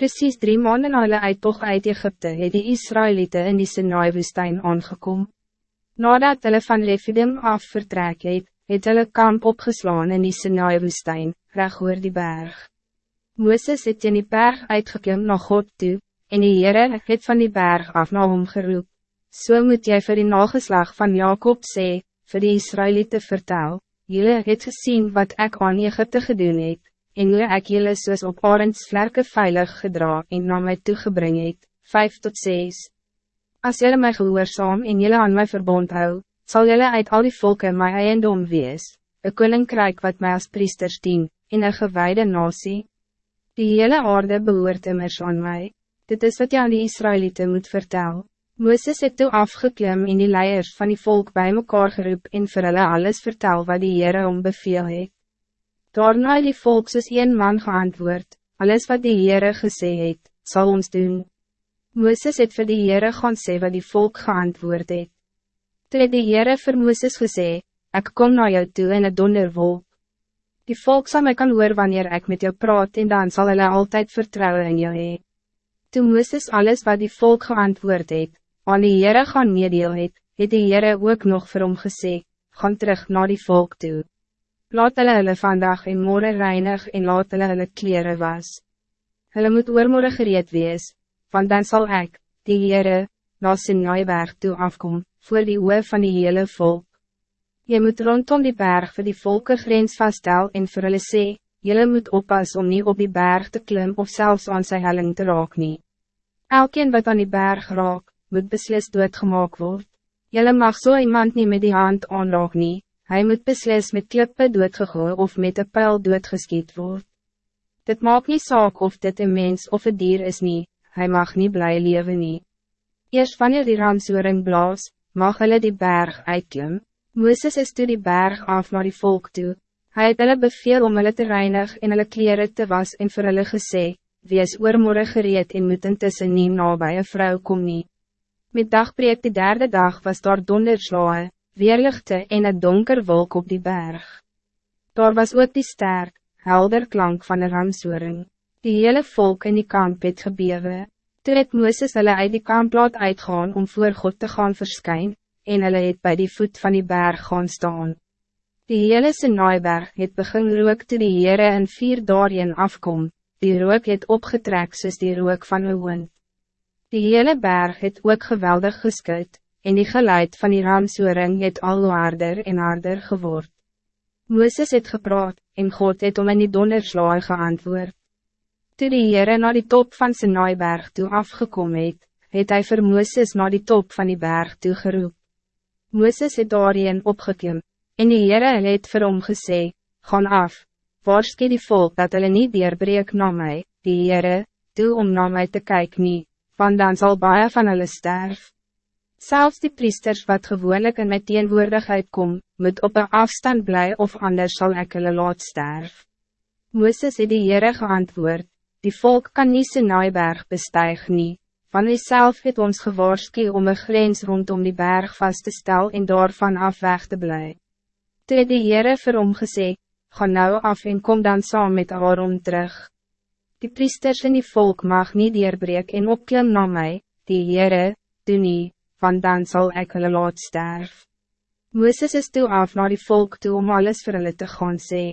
Precies drie maanden na hulle uittocht uit Egypte het die Israëlieten in die Sinai-woestijn aangekom. Nadat hulle van Refidim af vertrek het, het hulle kamp opgeslaan in die Sinai-woestijn, reg oor die berg. Mooses het in die berg uitgeklim na God toe, en die Heere het van die berg af na hom geroep. So moet jy vir die nageslag van Jacob sê, vir die Israëlieten vertel, Jullie het gezien wat ik aan Egypte gedoen het, en hoe ek jylle soos op arendsvlerke veilig gedra en na my toegebring het, 5 tot 6. As jylle my gehoorzaam en jylle aan my verbond hou, zal jylle uit al die volken my eiendom wees, een koninkrijk wat mij als priesters dien, en een gewijde nasie. Die hele aarde behoort immers aan mij. Dit is wat jy aan die Israëlieten moet vertellen. Mooses het toe afgeklim en die leiers van die volk bij mekaar geroep en vir hulle alles vertel wat die Heere om beveel het. Daarna het die volk soos een man geantwoord, alles wat die Heere gesê het, sal ons doen. Mooses het vir die Heere gaan sê wat die volk geantwoord het. Toe het die Heere vir Mooses gesê, ek kom naar jou toe in een donderwolk. Die volk zal mij kan hoor wanneer ik met jou praat en dan zal hulle altijd vertrouwen in jou hee. Toe Mooses alles wat die volk geantwoord het, aan die Heere gaan meedeel het, het die Heere ook nog vir hom gesê, gaan terug naar die volk toe. Laat hulle hulle vandag en morgen reinig en laat hulle hulle kleren was. Hulle moet oormorgen gereed wees, want dan zal ik, die Heere, na Sinaiberg toe afkom, voor die oe van die hele volk. Je moet rondom die berg voor die volken grens vaststel en vir hulle sê, Jylle moet oppas om niet op die berg te klim of zelfs aan sy helling te raak nie. Elkeen wat aan die berg raak, moet beslist doodgemaak word. Jylle mag zo so iemand niet met die hand aanraak nie, Hij moet beslis met klippe doodgegooi of met een pijl doodgeskiet worden. Dit maakt niet saak of dit een mens of een dier is niet, hij mag niet blij leven niet. Eerst wanneer die ramsoering blaas, mag hulle die berg uitklim. Moeses is toe die berg af naar die volk toe. Hij het hulle beveel om hulle te reinig en hulle kleren te was en vir hulle gesê, wie is oormorgen gereed en moet intussen nie na by een vrou kom nie. Met dagbreek die derde dag was daar donderslae, weerlichte en een donker wolk op die berg. Daar was ook die sterk, helder klank van een ramsoering. Die hele volk in die kamp het gebewe. Toe het Mooses hulle uit die kamp laat uitgaan om voor God te gaan verskyn, en hulle het bij die voet van die berg gaan staan. Die hele Sinaiberg het begin rook toe die Heere in vier daarin afkom, die rook het opgetrek soos die rook van een wind. Die hele berg het ook geweldig geskuit, en die geluid van die ramsoering het al harder en harder geword. Mooses het gepraat, en God het om in die donderslaai geantwoord. Toe die Heere na die top van sy naaiberg toe afgekom het, het hy vir Mooses na die top van die berg toe geroep. Mooses het daarin opgekim, en die Heere het vir hom gesê, gaan af, waarske die volk dat hulle nie deurbreek na my, die Heere, toe om na my te kyk nie, want dan zal baie van hulle sterf. Zelfs die priesters wat gewoonlijk in mijn teenwoordigheid kom, moet op een afstand blij of anders zal ek hulle laat sterf. Mooses het die Heere geantwoord, die volk kan nie sy naaiberg bestuig nie, van hy self het ons gewaarski om een grens rondom die berg vast te stel en daarvan af weg te bly. Toe het die Heere vir hom gesê, ga nou af en kom dan saam met Aaron terug. Die priesters en die volk mag niet deurbreek en opklim na my, die Heere, doen nie want dan zal ik hulle laat sterf. Mooses is toe af naar die volk toe om alles vir hulle te gaan sê.